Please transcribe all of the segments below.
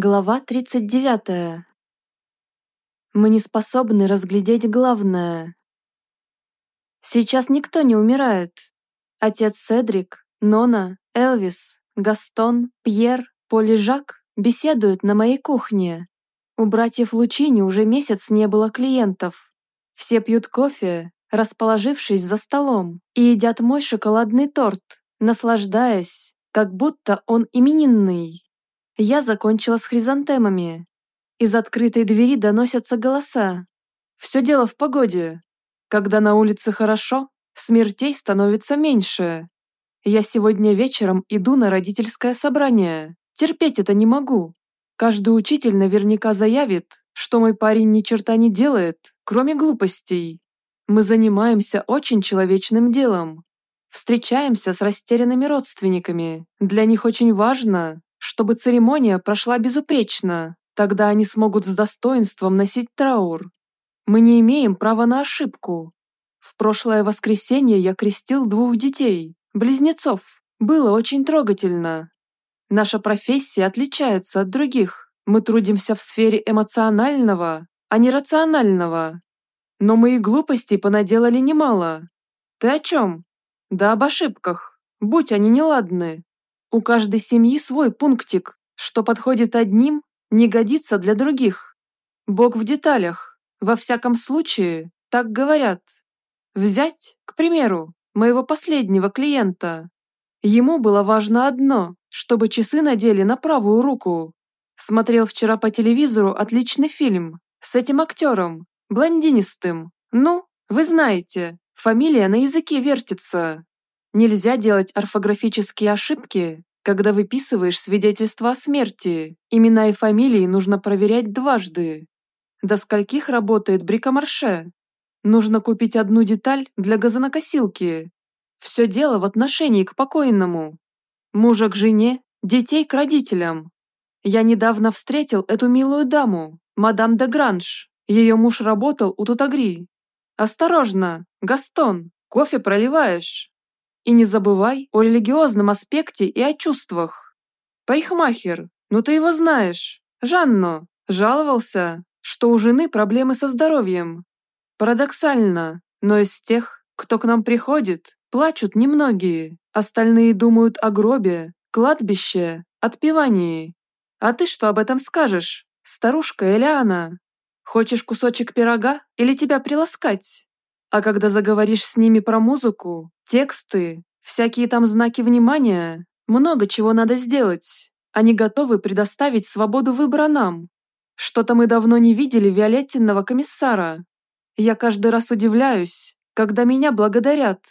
Глава 39. Мы не способны разглядеть главное. Сейчас никто не умирает. Отец Седрик, Нона, Элвис, Гастон, Пьер, Поли Жак беседуют на моей кухне. У братьев Лучини уже месяц не было клиентов. Все пьют кофе, расположившись за столом, и едят мой шоколадный торт, наслаждаясь, как будто он именинный. Я закончила с хризантемами. Из открытой двери доносятся голоса. Все дело в погоде. Когда на улице хорошо, смертей становится меньше. Я сегодня вечером иду на родительское собрание. Терпеть это не могу. Каждый учитель наверняка заявит, что мой парень ни черта не делает, кроме глупостей. Мы занимаемся очень человечным делом. Встречаемся с растерянными родственниками. Для них очень важно, чтобы церемония прошла безупречно, тогда они смогут с достоинством носить траур. Мы не имеем права на ошибку. В прошлое воскресенье я крестил двух детей, близнецов. Было очень трогательно. Наша профессия отличается от других. Мы трудимся в сфере эмоционального, а не рационального. Но мы и глупостей понаделали немало. Ты о чем? Да об ошибках, будь они неладны. У каждой семьи свой пунктик, что подходит одним, не годится для других. Бог в деталях, во всяком случае, так говорят. Взять, к примеру, моего последнего клиента. Ему было важно одно, чтобы часы надели на правую руку. Смотрел вчера по телевизору отличный фильм с этим актером, блондинистым. Ну, вы знаете, фамилия на языке вертится. Нельзя делать орфографические ошибки, когда выписываешь свидетельство о смерти. Имена и фамилии нужно проверять дважды. До скольких работает брикомарше? Нужно купить одну деталь для газонокосилки. Все дело в отношении к покойному. Мужа к жене, детей к родителям. Я недавно встретил эту милую даму, мадам де Гранж. Ее муж работал у Тутагри. Осторожно, Гастон, кофе проливаешь. И не забывай о религиозном аспекте и о чувствах. Парикмахер, ну ты его знаешь. Жанно, жаловался, что у жены проблемы со здоровьем. Парадоксально, но из тех, кто к нам приходит, плачут немногие. Остальные думают о гробе, кладбище, отпевании. А ты что об этом скажешь, старушка Элиана? Хочешь кусочек пирога или тебя приласкать? А когда заговоришь с ними про музыку, тексты, всякие там знаки внимания, много чего надо сделать. Они готовы предоставить свободу выбора нам. Что-то мы давно не видели Виолеттинного комиссара. Я каждый раз удивляюсь, когда меня благодарят.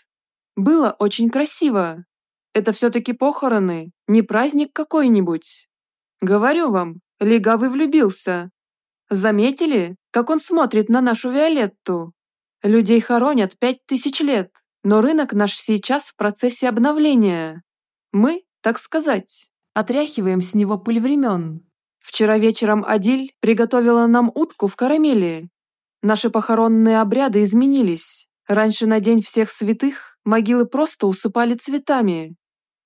Было очень красиво. Это все-таки похороны, не праздник какой-нибудь. Говорю вам, легавый влюбился. Заметили, как он смотрит на нашу Виолетту? Людей хоронят пять тысяч лет, но рынок наш сейчас в процессе обновления. Мы, так сказать, отряхиваем с него пыль времен. Вчера вечером Адиль приготовила нам утку в карамели. Наши похоронные обряды изменились. Раньше на День всех святых могилы просто усыпали цветами.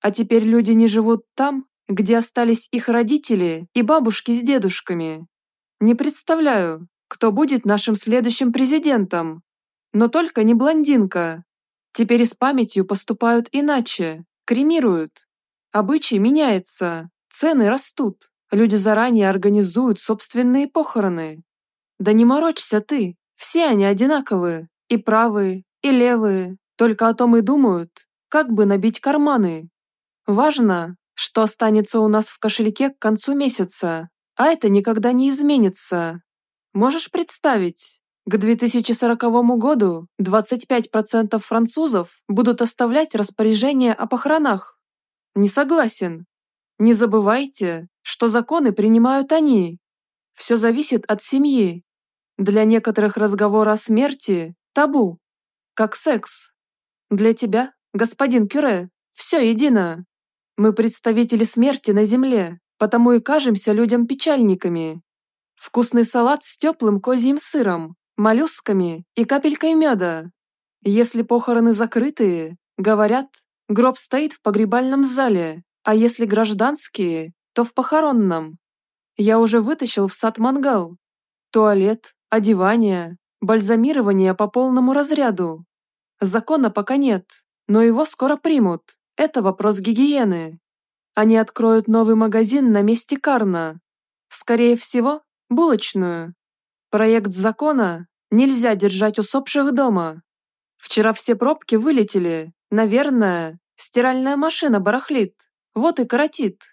А теперь люди не живут там, где остались их родители и бабушки с дедушками. Не представляю, кто будет нашим следующим президентом, но только не блондинка. Теперь с памятью поступают иначе, кремируют. Обычай меняется, цены растут, люди заранее организуют собственные похороны. Да не морочься ты, все они одинаковые, и правые, и левые, только о том и думают, как бы набить карманы. Важно, что останется у нас в кошельке к концу месяца, а это никогда не изменится. Можешь представить, к 2040 году 25% французов будут оставлять распоряжение о похоронах. Не согласен. Не забывайте, что законы принимают они. Все зависит от семьи. Для некоторых разговор о смерти – табу. Как секс. Для тебя, господин Кюре, все едино. Мы представители смерти на земле, потому и кажемся людям печальниками. Вкусный салат с теплым козьим сыром, моллюсками и капелькой меда. Если похороны закрытые, говорят, гроб стоит в погребальном зале, а если гражданские, то в похоронном. Я уже вытащил в сад мангал. Туалет, одевание, бальзамирование по полному разряду. Закона пока нет, но его скоро примут. Это вопрос гигиены. Они откроют новый магазин на месте Карна. Скорее всего, булочную. Проект закона нельзя держать усопших дома. Вчера все пробки вылетели. Наверное, стиральная машина барахлит. Вот и коротит.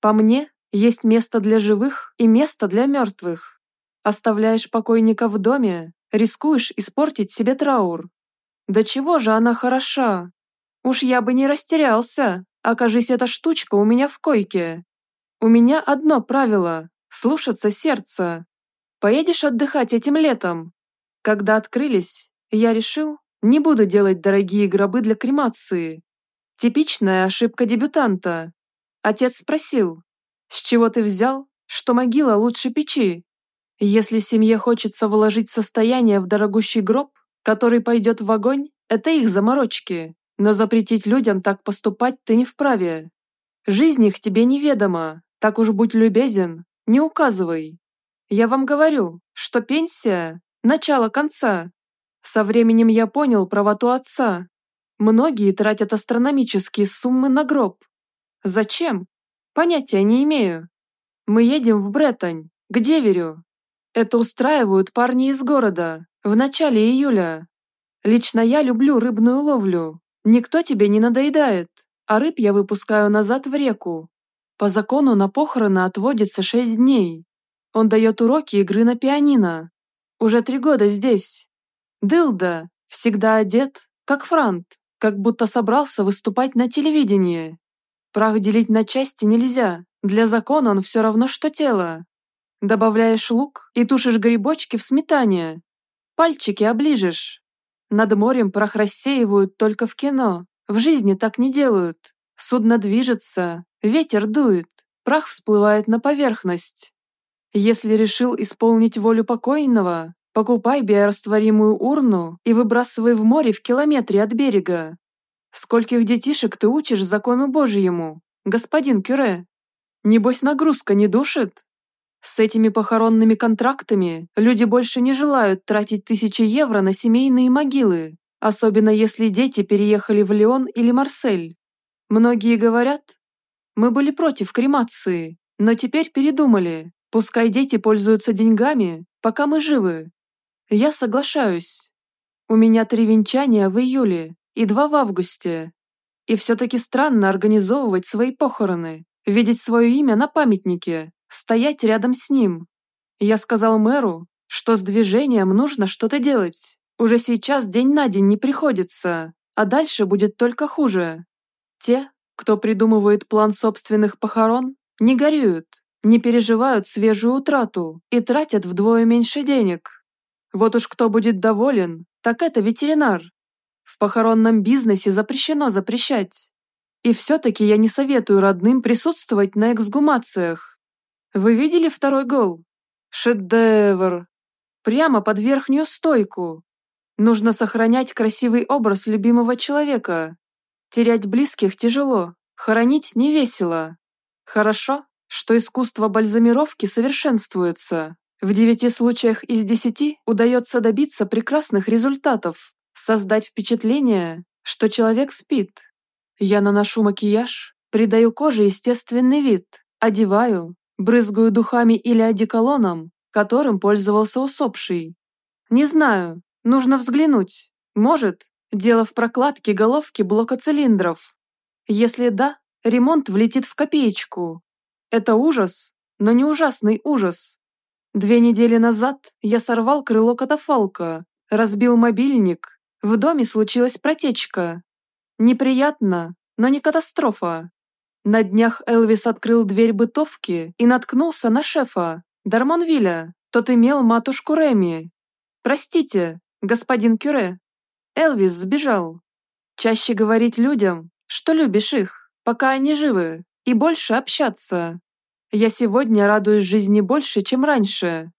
По мне, есть место для живых и место для мертвых. Оставляешь покойника в доме, рискуешь испортить себе траур. Да чего же она хороша? Уж я бы не растерялся, окажись эта штучка у меня в койке. У меня одно правило – слушаться сердца. Поедешь отдыхать этим летом? Когда открылись, я решил, не буду делать дорогие гробы для кремации. Типичная ошибка дебютанта. Отец спросил, с чего ты взял, что могила лучше печи? Если семье хочется вложить состояние в дорогущий гроб, который пойдет в огонь, это их заморочки. Но запретить людям так поступать ты не вправе. Жизнь их тебе неведома, так уж будь любезен, не указывай. Я вам говорю, что пенсия – начало конца. Со временем я понял правоту отца. Многие тратят астрономические суммы на гроб. Зачем? Понятия не имею. Мы едем в Бреттань, к деверю. Это устраивают парни из города, в начале июля. Лично я люблю рыбную ловлю, Никто тебе не надоедает, а рыб я выпускаю назад в реку. По закону на похороны отводится шесть дней. Он дает уроки игры на пианино. Уже три года здесь. Дылда, всегда одет, как франт, как будто собрался выступать на телевидении. Прах делить на части нельзя, для закона он все равно, что тело. Добавляешь лук и тушишь грибочки в сметане. Пальчики оближешь, над морем прах рассеивают только в кино. В жизни так не делают. Судно движется, ветер дует, прах всплывает на поверхность. Если решил исполнить волю покойного, покупай биорастворимую урну и выбрасывай в море в километре от берега. Скольких детишек ты учишь закону Божьему, господин Кюре? Небось нагрузка не душит? С этими похоронными контрактами люди больше не желают тратить тысячи евро на семейные могилы, особенно если дети переехали в Лион или Марсель. Многие говорят, мы были против кремации, но теперь передумали, пускай дети пользуются деньгами, пока мы живы. Я соглашаюсь. У меня три венчания в июле и два в августе. И все-таки странно организовывать свои похороны, видеть свое имя на памятнике, стоять рядом с ним. Я сказал мэру, что с движением нужно что-то делать. Уже сейчас день на день не приходится, а дальше будет только хуже. Те, кто придумывает план собственных похорон, не горюют, не переживают свежую утрату и тратят вдвое меньше денег. Вот уж кто будет доволен, так это ветеринар. В похоронном бизнесе запрещено запрещать. И все-таки я не советую родным присутствовать на эксгумациях. Вы видели второй гол? Шедевр! Прямо под верхнюю стойку. Нужно сохранять красивый образ любимого человека. Терять близких тяжело, хоронить не весело. Хорошо, что искусство бальзамировки совершенствуется. В девяти случаях из десяти удается добиться прекрасных результатов, создать впечатление, что человек спит. Я наношу макияж, придаю коже естественный вид, одеваю, брызгаю духами или одеколоном, которым пользовался усопший. Не знаю, нужно взглянуть. Может, дело в прокладке головки блока цилиндров. Если да, ремонт влетит в копеечку. Это ужас, но не ужасный ужас. Две недели назад я сорвал крыло катафалка, разбил мобильник, в доме случилась протечка. Неприятно, но не катастрофа. На днях Элвис открыл дверь бытовки и наткнулся на шефа, Дармонвилля. Тот имел матушку Реми. Простите, господин Кюре. Элвис сбежал. Чаще говорить людям, что любишь их, пока они живы, и больше общаться. Я сегодня радуюсь жизни больше, чем раньше.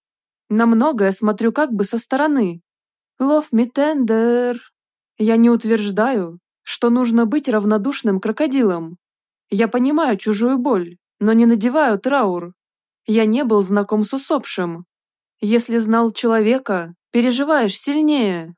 На многое смотрю как бы со стороны. Love me tender. Я не утверждаю, что нужно быть равнодушным крокодилом, я понимаю чужую боль, но не надеваю траур. Я не был знаком с усопшим. Если знал человека, переживаешь сильнее.